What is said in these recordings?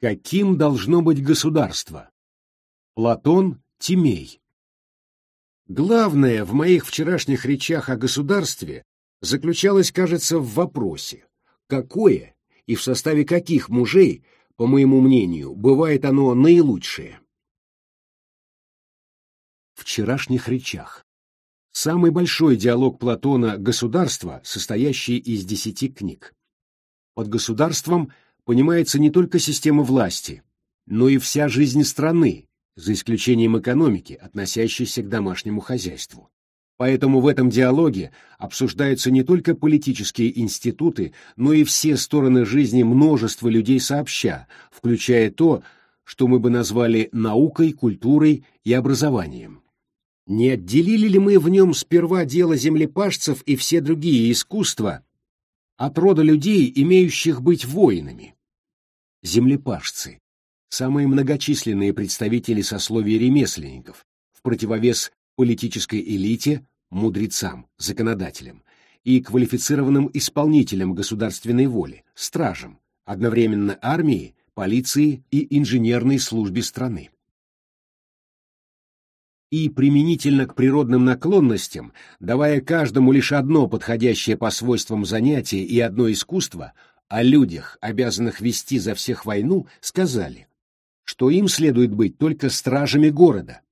Каким должно быть государство? Платон Тимей. Главное в моих вчерашних речах о государстве заключалось, кажется, в вопросе, какое и в составе каких мужей, по моему мнению, бывает оно наилучшее. Вчерашних речах. Самый большой диалог Платона «Государство», состоящий из десяти книг. Под государством понимается не только система власти, но и вся жизнь страны, за исключением экономики, относящейся к домашнему хозяйству. Поэтому в этом диалоге обсуждаются не только политические институты, но и все стороны жизни множества людей сообща, включая то, что мы бы назвали наукой, культурой и образованием. Не отделили ли мы в нем сперва дело землепашцев и все другие искусства от рода людей, имеющих быть воинами? Землепашцы – самые многочисленные представители сословия ремесленников, в противовес политической элите, мудрецам, законодателям и квалифицированным исполнителям государственной воли, стражам, одновременно армии, полиции и инженерной службе страны и применительно к природным наклонностям, давая каждому лишь одно подходящее по свойствам занятие и одно искусство, о людях, обязанных вести за всех войну, сказали, что им следует быть только стражами города,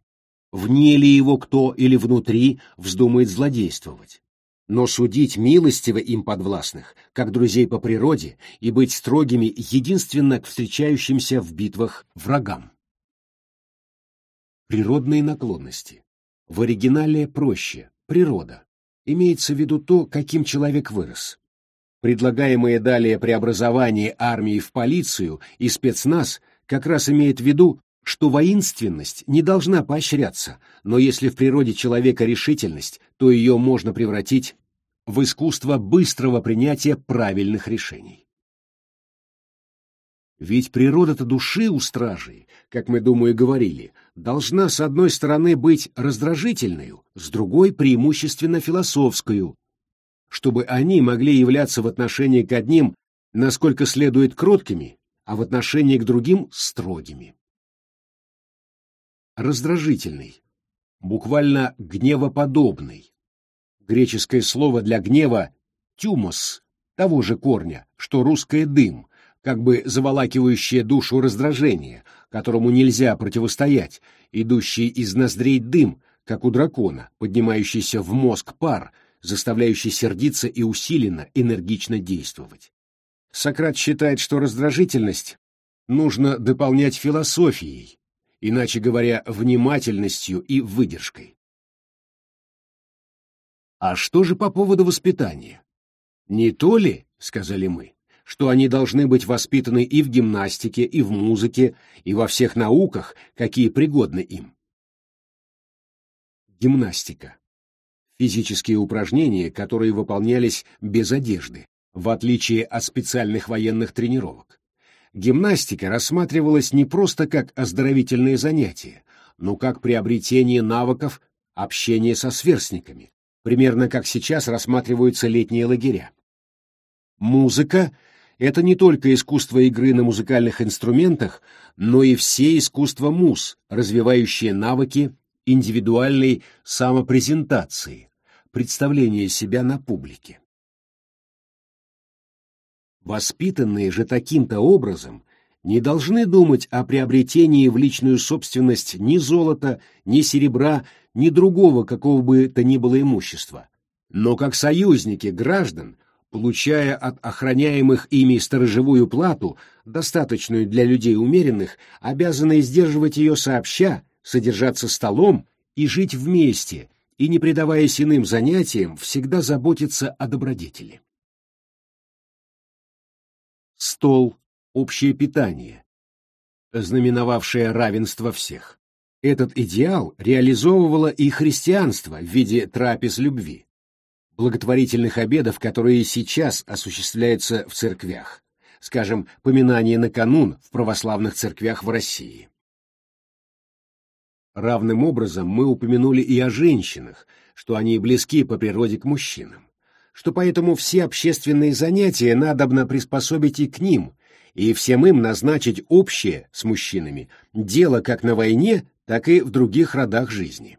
вне ли его кто или внутри вздумает злодействовать, но судить милостиво им подвластных, как друзей по природе, и быть строгими единственно к встречающимся в битвах врагам. Природные наклонности. В оригинале проще – природа. Имеется в виду то, каким человек вырос. Предлагаемое далее преобразование армии в полицию и спецназ как раз имеет в виду, что воинственность не должна поощряться, но если в природе человека решительность, то ее можно превратить в искусство быстрого принятия правильных решений. Ведь природа-то души у стражей, как мы, думаю, говорили, должна с одной стороны быть раздражительной, с другой преимущественно философскую, чтобы они могли являться в отношении к одним насколько следует кроткими, а в отношении к другим строгими. Раздражительный, буквально гневоподобный. Греческое слово для гнева «тюмос», того же корня, что русское «дым», как бы заволакивающее душу раздражение, которому нельзя противостоять, идущий из ноздрей дым, как у дракона, поднимающийся в мозг пар, заставляющий сердиться и усиленно, энергично действовать. Сократ считает, что раздражительность нужно дополнять философией, иначе говоря, внимательностью и выдержкой. А что же по поводу воспитания? Не то ли, сказали мы, что они должны быть воспитаны и в гимнастике, и в музыке, и во всех науках, какие пригодны им. Гимнастика. Физические упражнения, которые выполнялись без одежды, в отличие от специальных военных тренировок. Гимнастика рассматривалась не просто как оздоровительное занятие, но как приобретение навыков общения со сверстниками, примерно как сейчас рассматриваются летние лагеря. Музыка это не только искусство игры на музыкальных инструментах, но и все искусства муз, развивающие навыки индивидуальной самопрезентации, представления себя на публике. Воспитанные же таким-то образом не должны думать о приобретении в личную собственность ни золота, ни серебра, ни другого какого бы то ни было имущества, но как союзники граждан получая от охраняемых ими сторожевую плату, достаточную для людей умеренных, обязаны сдерживать ее сообща, содержаться столом и жить вместе, и, не предаваясь иным занятиям, всегда заботиться о добродетели. Стол — общее питание, знаменовавшее равенство всех. Этот идеал реализовывало и христианство в виде трапез любви благотворительных обедов, которые сейчас осуществляются в церквях, скажем, поминание на канун в православных церквях в России. Равным образом мы упомянули и о женщинах, что они близки по природе к мужчинам, что поэтому все общественные занятия надобно приспособить и к ним, и всем им назначить общее с мужчинами дело как на войне, так и в других родах жизни.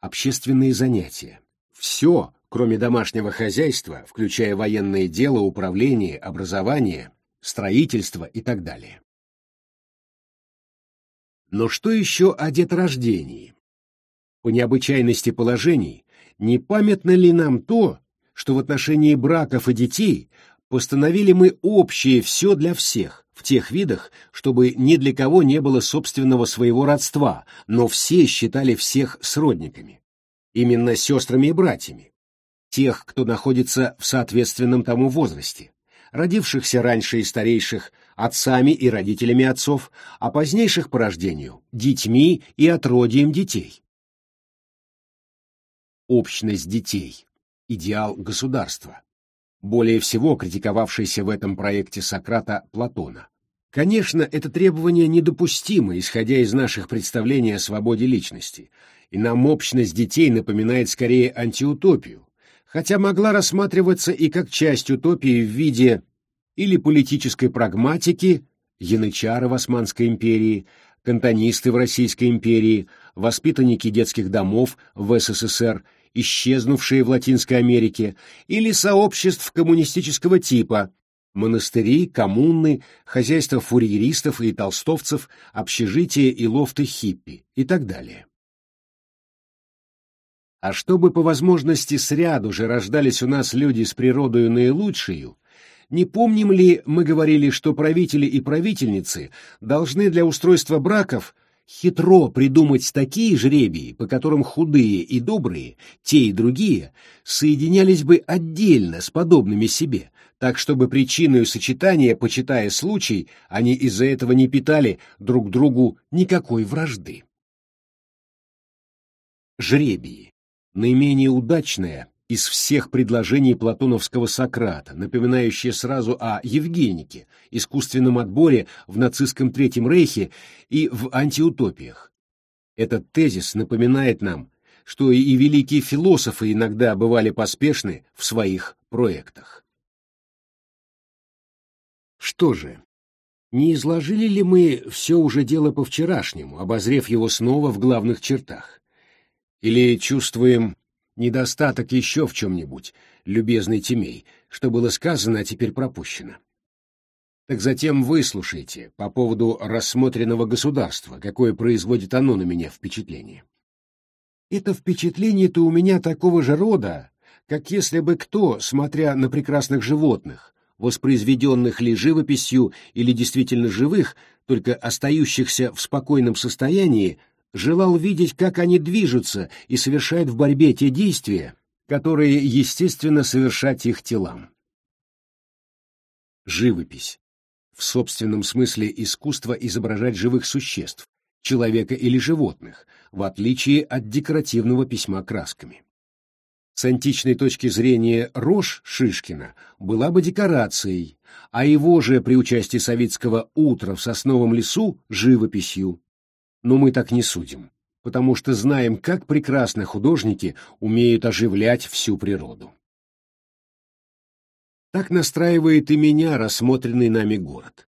Общественные занятия. Все, кроме домашнего хозяйства, включая военное дело, управление, образование, строительство и так далее. Но что еще о деторождении? По необычайности положений, не памятно ли нам то, что в отношении браков и детей постановили мы общее все для всех, в тех видах, чтобы ни для кого не было собственного своего родства, но все считали всех сродниками, именно сестрами и братьями, тех, кто находится в соответственном тому возрасте, родившихся раньше и старейших отцами и родителями отцов, а позднейших по рождению – детьми и отродьем детей. Общность детей – идеал государства, более всего критиковавшийся в этом проекте Сократа Платона. Конечно, это требование недопустимо, исходя из наших представлений о свободе личности, и нам общность детей напоминает скорее антиутопию, хотя могла рассматриваться и как часть утопии в виде или политической прагматики, янычары в Османской империи, кантонисты в Российской империи, воспитанники детских домов в СССР, исчезнувшие в Латинской Америке, или сообществ коммунистического типа, монастыри, коммуны, хозяйства фурьеристов и толстовцев, общежития и лофты хиппи и так далее. А чтобы по возможности сряду же рождались у нас люди с природою наилучшую, не помним ли мы говорили, что правители и правительницы должны для устройства браков хитро придумать такие жребии, по которым худые и добрые, те и другие, соединялись бы отдельно с подобными себе, так чтобы причиной сочетания, почитая случай, они из-за этого не питали друг другу никакой вражды. Жребии. Наименее удачное из всех предложений платоновского Сократа, напоминающее сразу о Евгенике, искусственном отборе в нацистском Третьем Рейхе и в антиутопиях. Этот тезис напоминает нам, что и великие философы иногда бывали поспешны в своих проектах. Что же, не изложили ли мы все уже дело по-вчерашнему, обозрев его снова в главных чертах? Или чувствуем недостаток еще в чем-нибудь, любезный Тимей, что было сказано, а теперь пропущено. Так затем выслушайте по поводу рассмотренного государства, какое производит оно на меня впечатление. Это впечатление-то у меня такого же рода, как если бы кто, смотря на прекрасных животных, воспроизведенных ли живописью или действительно живых, только остающихся в спокойном состоянии, желал видеть, как они движутся и совершают в борьбе те действия, которые, естественно, совершать их телам. Живопись. В собственном смысле искусство изображать живых существ, человека или животных, в отличие от декоративного письма красками. С античной точки зрения рожь Шишкина была бы декорацией, а его же при участии советского утра в сосновом лесу — живописью но мы так не судим, потому что знаем, как прекрасно художники умеют оживлять всю природу. Так настраивает и меня рассмотренный нами город.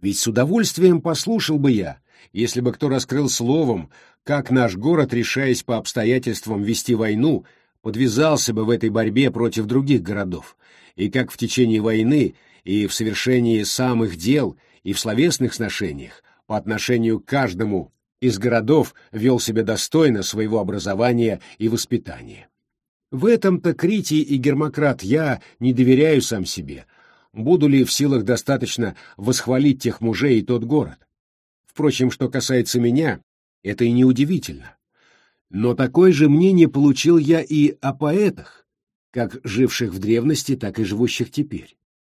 Ведь с удовольствием послушал бы я, если бы кто раскрыл словом, как наш город, решаясь по обстоятельствам вести войну, подвязался бы в этой борьбе против других городов, и как в течение войны и в совершении самых дел и в словесных сношениях по отношению к каждому из городов вел себя достойно своего образования и воспитания. В этом-то Критий и Гермократ я не доверяю сам себе. Буду ли в силах достаточно восхвалить тех мужей и тот город? Впрочем, что касается меня, это и не удивительно. Но такое же мнение получил я и о поэтах, как живших в древности, так и живущих теперь.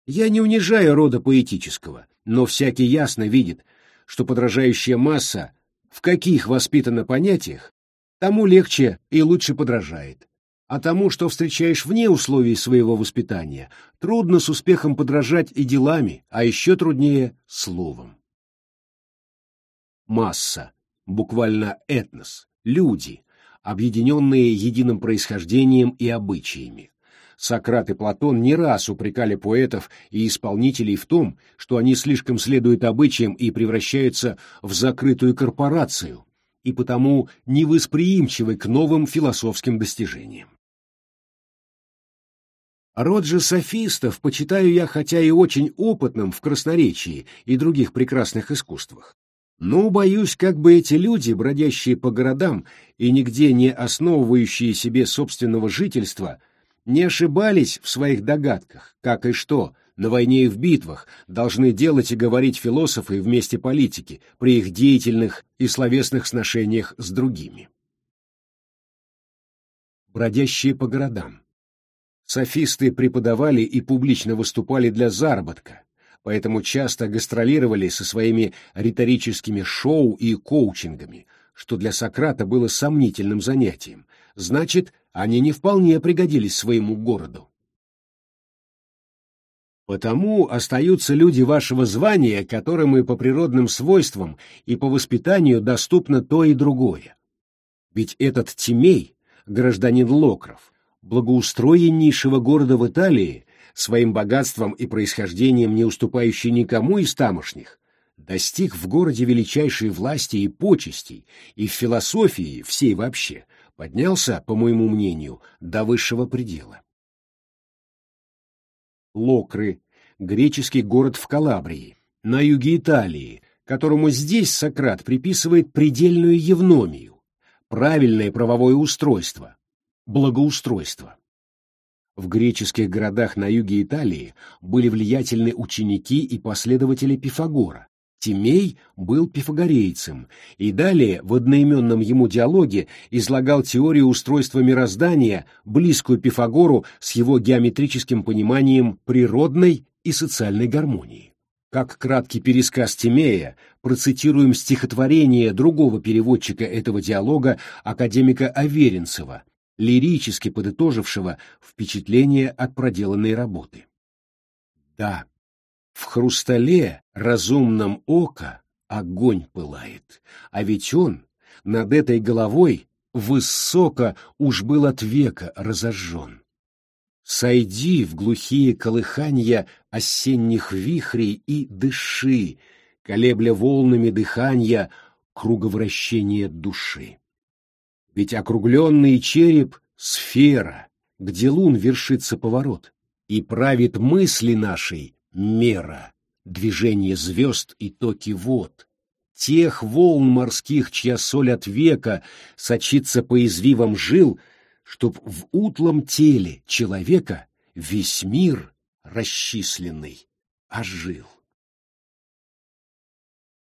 Я не унижаю рода поэтического, но всякий ясно видит, что подражающая масса в каких воспитана понятиях, тому легче и лучше подражает. А тому, что встречаешь вне условий своего воспитания, трудно с успехом подражать и делами, а еще труднее — словом. Масса, буквально этнос, люди, объединенные единым происхождением и обычаями. Сократ и Платон не раз упрекали поэтов и исполнителей в том, что они слишком следуют обычаям и превращаются в закрытую корпорацию, и потому невосприимчивы к новым философским достижениям. Род же софистов почитаю я хотя и очень опытным в красноречии и других прекрасных искусствах. Но боюсь, как бы эти люди, бродящие по городам и нигде не основывающие себе собственного жительства, не ошибались в своих догадках, как и что, на войне и в битвах, должны делать и говорить философы вместе политики при их деятельных и словесных сношениях с другими. Бродящие по городам. Софисты преподавали и публично выступали для заработка, поэтому часто гастролировали со своими риторическими шоу и коучингами, что для Сократа было сомнительным занятием. Значит, они не вполне пригодились своему городу. Потому остаются люди вашего звания, которым и по природным свойствам, и по воспитанию доступно то и другое. Ведь этот Тимей, гражданин Локров, благоустроеннейшего города в Италии, своим богатством и происхождением не уступающий никому из тамошних, достиг в городе величайшей власти и почестей, и в философии всей вообще поднялся, по моему мнению, до высшего предела. Локры, греческий город в Калабрии, на юге Италии, которому здесь Сократ приписывает предельную евномию, правильное правовое устройство, благоустройство. В греческих городах на юге Италии были влиятельны ученики и последователи Пифагора. Тимей был пифагорейцем, и далее в одноименном ему диалоге излагал теорию устройства мироздания, близкую Пифагору с его геометрическим пониманием природной и социальной гармонии. Как краткий пересказ Тимея, процитируем стихотворение другого переводчика этого диалога, академика Аверинцева, лирически подытожившего впечатление от проделанной работы. Да, в хрустале разумном ока огонь пылает, а ведь он над этой головой высоко уж был от века разожжен. Сойди в глухие колыханья осенних вихрей и дыши, колебля волнами дыханья круговращение души. Ведь округленный череп — сфера, где лун вершится поворот, и правит мысли нашей мера, движение звезд и токи вод, тех волн морских, чья соль от века сочится по извивам жил, чтоб в утлом теле человека весь мир расчисленный ожил.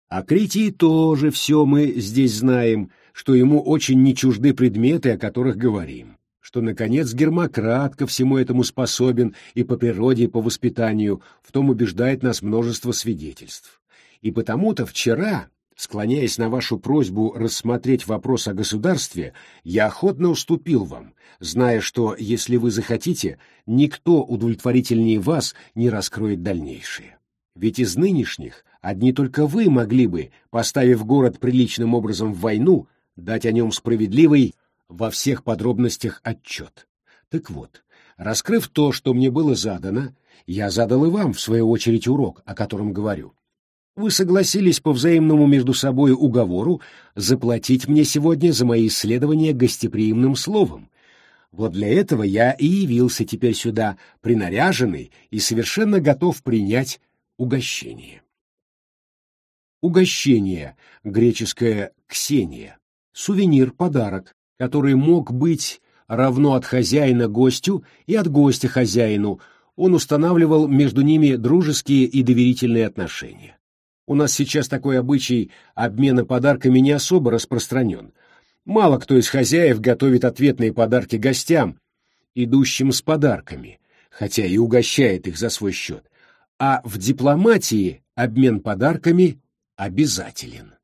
О Критии тоже все мы здесь знаем — что ему очень не чужды предметы, о которых говорим, что, наконец, Гермократ ко всему этому способен и по природе, и по воспитанию, в том убеждает нас множество свидетельств. И потому-то вчера, склоняясь на вашу просьбу рассмотреть вопрос о государстве, я охотно уступил вам, зная, что, если вы захотите, никто удовлетворительнее вас не раскроет дальнейшее. Ведь из нынешних одни только вы могли бы, поставив город приличным образом в войну, дать о нем справедливый во всех подробностях отчет. Так вот, раскрыв то, что мне было задано, я задал и вам, в свою очередь, урок, о котором говорю. Вы согласились по взаимному между собой уговору заплатить мне сегодня за мои исследования гостеприимным словом. Вот для этого я и явился теперь сюда, принаряженный и совершенно готов принять угощение. Угощение, греческое «ксения», сувенир, подарок, который мог быть равно от хозяина гостю и от гостя хозяину, он устанавливал между ними дружеские и доверительные отношения. У нас сейчас такой обычай обмена подарками не особо распространен. Мало кто из хозяев готовит ответные подарки гостям, идущим с подарками, хотя и угощает их за свой счет. А в дипломатии обмен подарками обязателен.